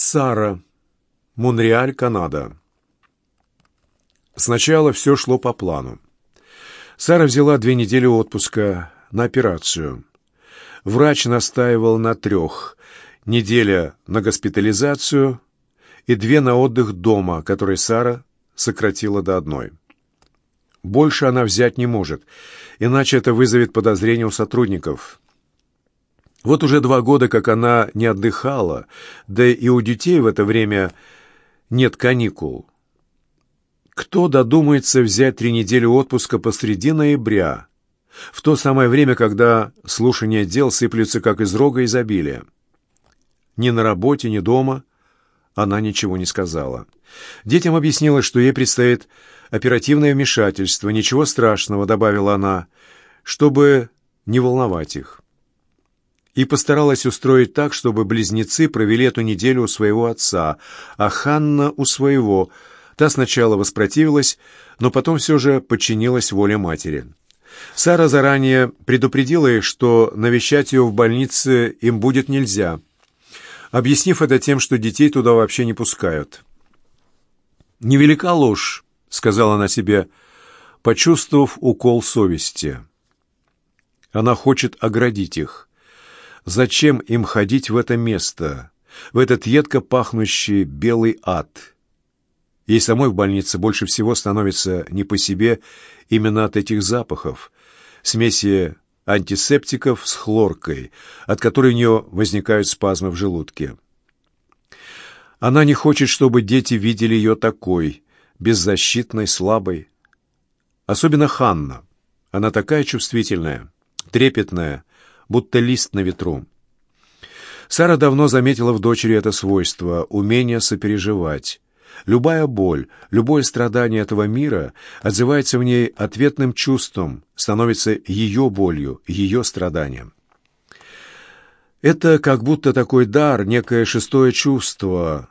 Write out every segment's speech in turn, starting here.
Сара, Монреаль, Канада. Сначала все шло по плану. Сара взяла две недели отпуска на операцию. Врач настаивал на трех. Неделя на госпитализацию и две на отдых дома, которые Сара сократила до одной. Больше она взять не может, иначе это вызовет подозрения у сотрудников. Вот уже два года, как она не отдыхала, да и у детей в это время нет каникул. Кто додумается взять три недели отпуска посреди ноября, в то самое время, когда слушания дел сыплются как из рога изобилия? Ни на работе, ни дома она ничего не сказала. Детям объяснила, что ей предстоит оперативное вмешательство. «Ничего страшного», — добавила она, — «чтобы не волновать их» и постаралась устроить так, чтобы близнецы провели эту неделю у своего отца, а Ханна у своего. Та сначала воспротивилась, но потом все же подчинилась воле матери. Сара заранее предупредила их, что навещать ее в больнице им будет нельзя, объяснив это тем, что детей туда вообще не пускают. «Невелика ложь», — сказала она себе, почувствовав укол совести. Она хочет оградить их. Зачем им ходить в это место, в этот едко пахнущий белый ад? Ей самой в больнице больше всего становится не по себе именно от этих запахов, смеси антисептиков с хлоркой, от которой у нее возникают спазмы в желудке. Она не хочет, чтобы дети видели ее такой, беззащитной, слабой. Особенно Ханна. Она такая чувствительная, трепетная, будто лист на ветру. Сара давно заметила в дочери это свойство — умение сопереживать. Любая боль, любое страдание этого мира отзывается в ней ответным чувством, становится ее болью, ее страданием. Это как будто такой дар, некое шестое чувство.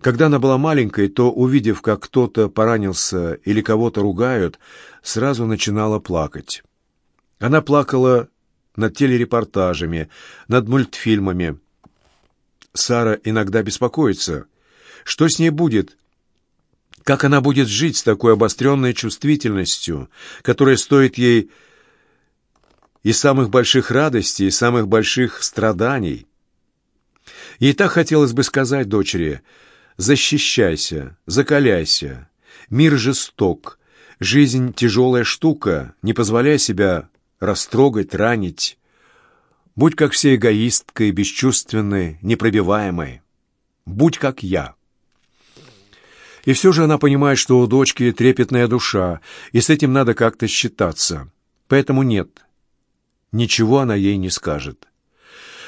Когда она была маленькой, то, увидев, как кто-то поранился или кого-то ругают, сразу начинала плакать. Она плакала над телерепортажами, над мультфильмами. Сара иногда беспокоится. Что с ней будет? Как она будет жить с такой обостренной чувствительностью, которая стоит ей и самых больших радостей, и самых больших страданий? Ей так хотелось бы сказать дочери «Защищайся, закаляйся, мир жесток, жизнь тяжелая штука, не позволяй себя растрогать, ранить. Будь как все эгоисткой, бесчувственной, непробиваемой. Будь как я. И все же она понимает, что у дочки трепетная душа, и с этим надо как-то считаться. Поэтому нет, ничего она ей не скажет.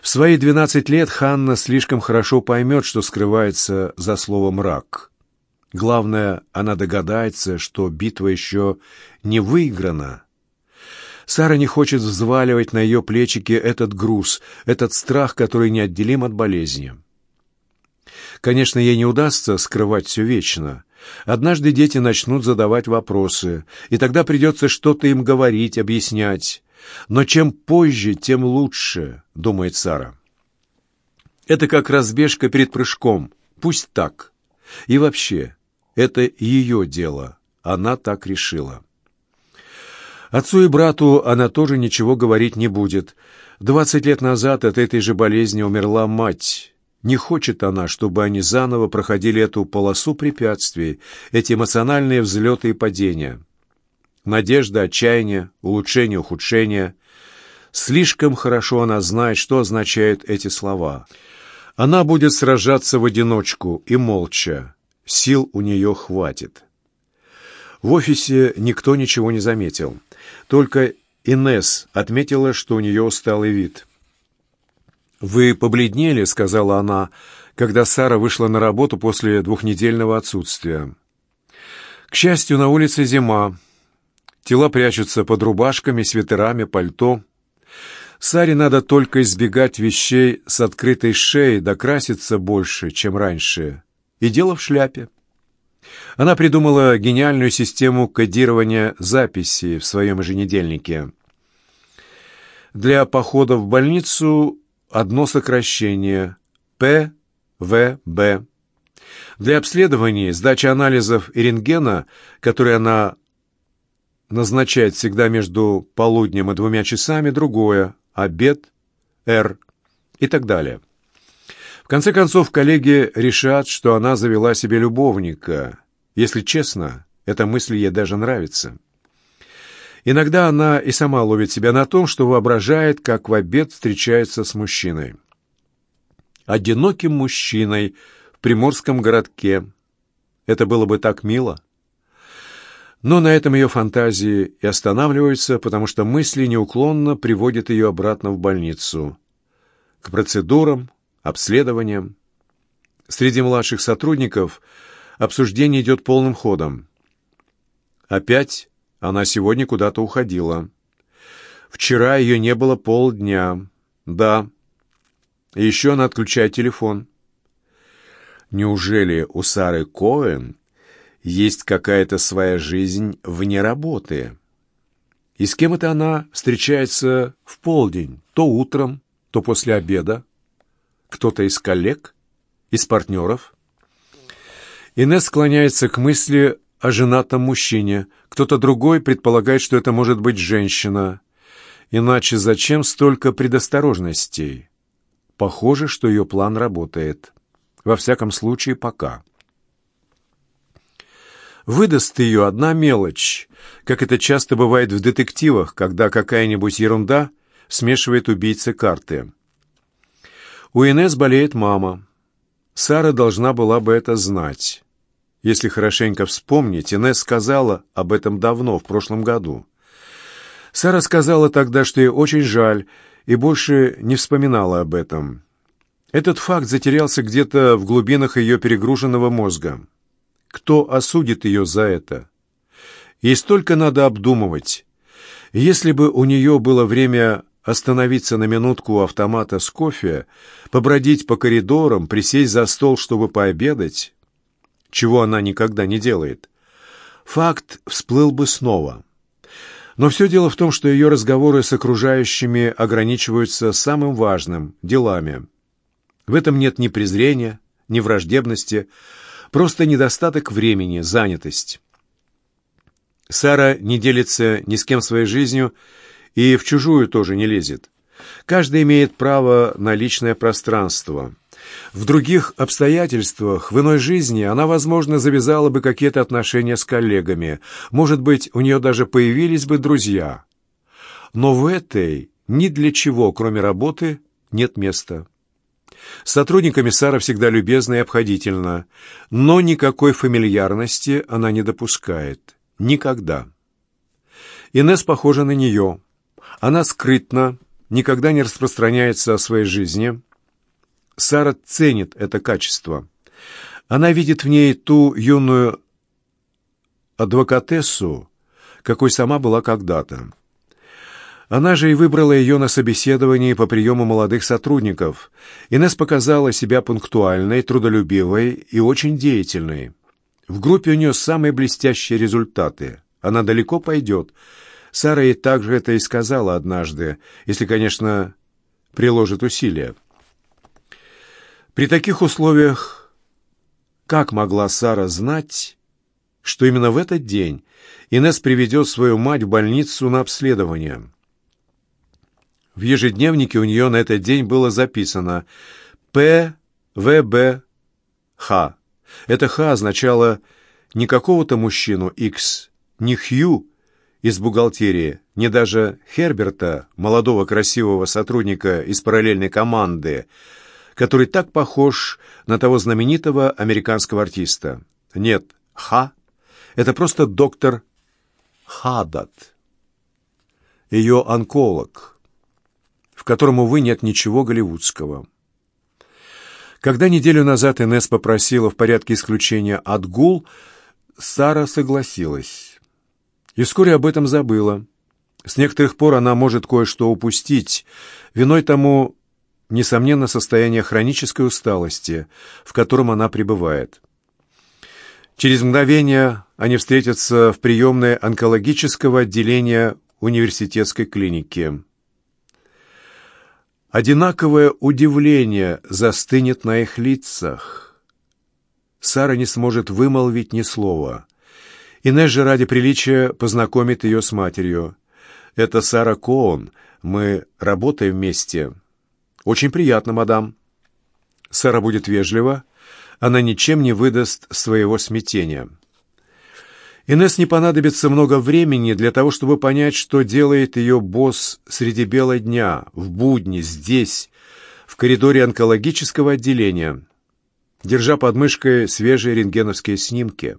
В свои двенадцать лет Ханна слишком хорошо поймет, что скрывается за словом «рак». Главное, она догадается, что битва еще не выиграна, Сара не хочет взваливать на ее плечики этот груз, этот страх, который неотделим от болезни. Конечно, ей не удастся скрывать все вечно. Однажды дети начнут задавать вопросы, и тогда придется что-то им говорить, объяснять. Но чем позже, тем лучше, думает Сара. Это как разбежка перед прыжком. Пусть так. И вообще, это ее дело. Она так решила. Отцу и брату она тоже ничего говорить не будет. Двадцать лет назад от этой же болезни умерла мать. Не хочет она, чтобы они заново проходили эту полосу препятствий, эти эмоциональные взлеты и падения. Надежда, отчаяние, улучшение, ухудшение. Слишком хорошо она знает, что означают эти слова. Она будет сражаться в одиночку и молча. Сил у нее хватит. В офисе никто ничего не заметил. Только Инес отметила, что у нее усталый вид. «Вы побледнели», — сказала она, когда Сара вышла на работу после двухнедельного отсутствия. «К счастью, на улице зима. Тела прячутся под рубашками, свитерами, пальто. Саре надо только избегать вещей с открытой шеей, докраситься больше, чем раньше. И дело в шляпе». Она придумала гениальную систему кодирования записей в своем еженедельнике. Для похода в больницу одно сокращение – П В. Б. Для обследований, сдачи анализов и рентгена, которые она назначает всегда между полуднем и двумя часами, другое, обед, Р и так далее. Конце концов, коллеги решат, что она завела себе любовника. Если честно, эта мысль ей даже нравится. Иногда она и сама ловит себя на том, что воображает, как в обед встречается с мужчиной. Одиноким мужчиной в приморском городке. Это было бы так мило. Но на этом ее фантазии и останавливаются, потому что мысли неуклонно приводят ее обратно в больницу. К процедурам, обследованиям. Среди младших сотрудников обсуждение идет полным ходом. Опять она сегодня куда-то уходила. Вчера ее не было полдня. Да. Еще она отключает телефон. Неужели у Сары Коэн есть какая-то своя жизнь вне работы. И с кем это она встречается в полдень, то утром, то после обеда? Кто-то из коллег? Из партнеров? Инесс склоняется к мысли о женатом мужчине. Кто-то другой предполагает, что это может быть женщина. Иначе зачем столько предосторожностей? Похоже, что ее план работает. Во всяком случае, пока. Выдаст ее одна мелочь, как это часто бывает в детективах, когда какая-нибудь ерунда смешивает убийцы карты. У Инесс болеет мама. Сара должна была бы это знать. Если хорошенько вспомнить, Инесс сказала об этом давно, в прошлом году. Сара сказала тогда, что ей очень жаль, и больше не вспоминала об этом. Этот факт затерялся где-то в глубинах ее перегруженного мозга. Кто осудит ее за это? Ей столько надо обдумывать. Если бы у нее было время остановиться на минутку у автомата с кофе, побродить по коридорам, присесть за стол, чтобы пообедать, чего она никогда не делает, факт всплыл бы снова. Но все дело в том, что ее разговоры с окружающими ограничиваются самым важным – делами. В этом нет ни презрения, ни враждебности, Просто недостаток времени, занятость. Сара не делится ни с кем своей жизнью и в чужую тоже не лезет. Каждый имеет право на личное пространство. В других обстоятельствах, в иной жизни, она, возможно, завязала бы какие-то отношения с коллегами. Может быть, у нее даже появились бы друзья. Но в этой ни для чего, кроме работы, нет места. С сотрудниками Сара всегда любезна и обходительна, но никакой фамильярности она не допускает. Никогда. Инесс похожа на нее. Она скрытна, никогда не распространяется о своей жизни. Сара ценит это качество. Она видит в ней ту юную адвокатессу, какой сама была когда-то. Она же и выбрала ее на собеседовании по приему молодых сотрудников. Инесс показала себя пунктуальной, трудолюбивой и очень деятельной. В группе у нее самые блестящие результаты. Она далеко пойдет. Сара ей также это и сказала однажды, если, конечно, приложит усилия. При таких условиях как могла Сара знать, что именно в этот день Инесс приведет свою мать в больницу на обследование? В ежедневнике у нее на этот день было записано «ПВБ Х». Это «Х» означало не какого-то мужчину X, не Хью из бухгалтерии, не даже Херберта, молодого красивого сотрудника из параллельной команды, который так похож на того знаменитого американского артиста. Нет, Х — это просто доктор Хадат, ее онколог — в котором, увы, нет ничего голливудского. Когда неделю назад Инесс попросила в порядке исключения отгул, Сара согласилась. И вскоре об этом забыла. С некоторых пор она может кое-что упустить. Виной тому, несомненно, состояние хронической усталости, в котором она пребывает. Через мгновение они встретятся в приемной онкологического отделения университетской клиники. Одинаковое удивление застынет на их лицах. Сара не сможет вымолвить ни слова. Инесс же ради приличия познакомит ее с матерью. «Это Сара Коун. Мы работаем вместе». «Очень приятно, мадам». Сара будет вежлива. Она ничем не выдаст своего смятения. Инесс не понадобится много времени для того, чтобы понять, что делает ее босс среди бела дня, в будни, здесь, в коридоре онкологического отделения, держа под мышкой свежие рентгеновские снимки.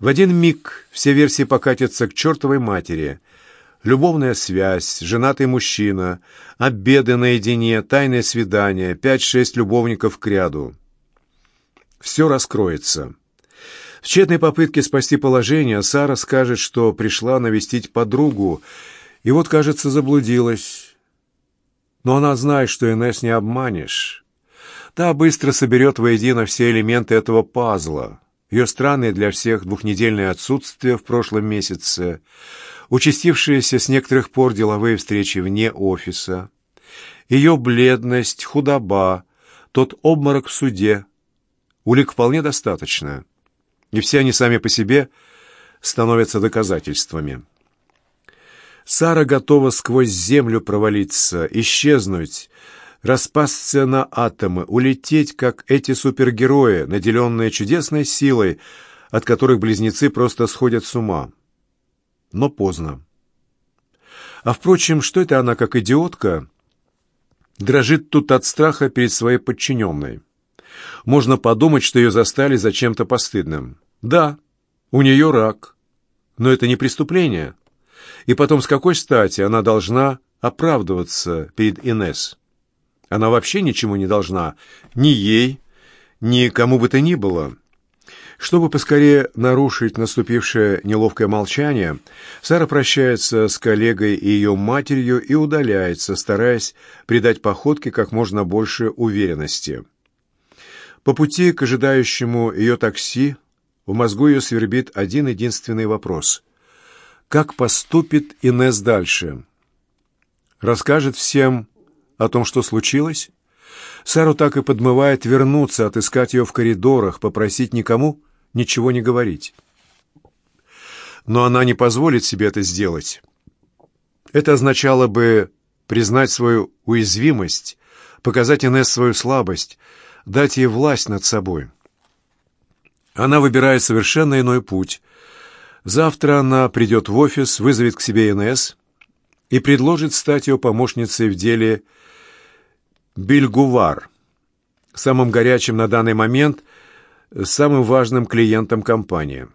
В один миг все версии покатятся к чертовой матери. Любовная связь, женатый мужчина, обеды наедине, тайное свидание, пять-шесть любовников к ряду. Все раскроется. В тщетной попытке спасти положение Сара скажет, что пришла навестить подругу, и вот, кажется, заблудилась. Но она знает, что Инесс не обманешь. Та быстро соберет воедино все элементы этого пазла. Ее странное для всех двухнедельное отсутствие в прошлом месяце, участившиеся с некоторых пор деловые встречи вне офиса, ее бледность, худоба, тот обморок в суде. Улик вполне достаточно и все они сами по себе становятся доказательствами. Сара готова сквозь землю провалиться, исчезнуть, распасться на атомы, улететь, как эти супергерои, наделенные чудесной силой, от которых близнецы просто сходят с ума. Но поздно. А впрочем, что это она, как идиотка, дрожит тут от страха перед своей подчиненной? Можно подумать, что ее застали за чем-то постыдным. Да, у нее рак, но это не преступление. И потом, с какой стати она должна оправдываться перед Инес? Она вообще ничему не должна, ни ей, ни кому бы то ни было. Чтобы поскорее нарушить наступившее неловкое молчание, Сара прощается с коллегой и ее матерью и удаляется, стараясь придать походке как можно больше уверенности. По пути к ожидающему ее такси в мозгу ее свербит один единственный вопрос. Как поступит Инес дальше? Расскажет всем о том, что случилось? Сару так и подмывает вернуться, отыскать ее в коридорах, попросить никому ничего не говорить. Но она не позволит себе это сделать. Это означало бы признать свою уязвимость, показать Инесс свою слабость, дать ей власть над собой. Она выбирает совершенно иной путь. Завтра она придет в офис, вызовет к себе НС и предложит стать ее помощницей в деле Бильгувар, самым горячим на данный момент, самым важным клиентом компании.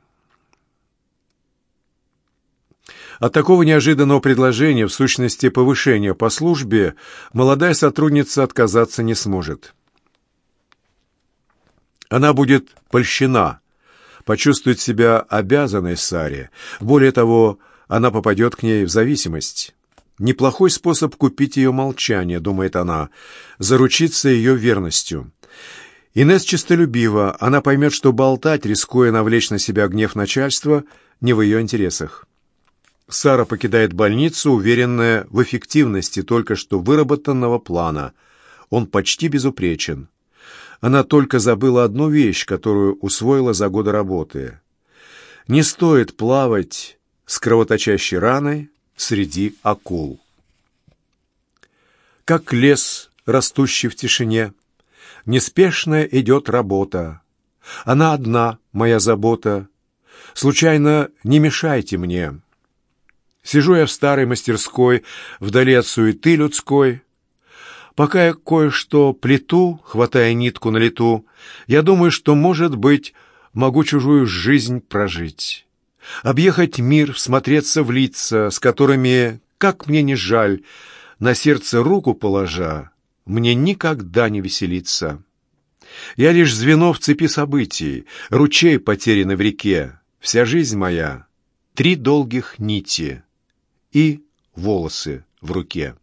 От такого неожиданного предложения, в сущности повышения по службе, молодая сотрудница отказаться не сможет. Она будет польщена, почувствует себя обязанной Саре. Более того, она попадет к ней в зависимость. Неплохой способ купить ее молчание, думает она, заручиться ее верностью. Инесс честолюбива, она поймет, что болтать, рискуя навлечь на себя гнев начальства, не в ее интересах. Сара покидает больницу, уверенная в эффективности только что выработанного плана. Он почти безупречен. Она только забыла одну вещь, которую усвоила за годы работы. Не стоит плавать с кровоточащей раной среди акул. Как лес, растущий в тишине, неспешно идет работа. Она одна, моя забота. Случайно не мешайте мне. Сижу я в старой мастерской, вдали от суеты людской, Пока я кое-что плету, хватая нитку на лету, я думаю, что, может быть, могу чужую жизнь прожить. Объехать мир, всмотреться в лица, с которыми, как мне не жаль, на сердце руку положа, мне никогда не веселиться. Я лишь звено в цепи событий, ручей потерянный в реке, вся жизнь моя — три долгих нити и волосы в руке.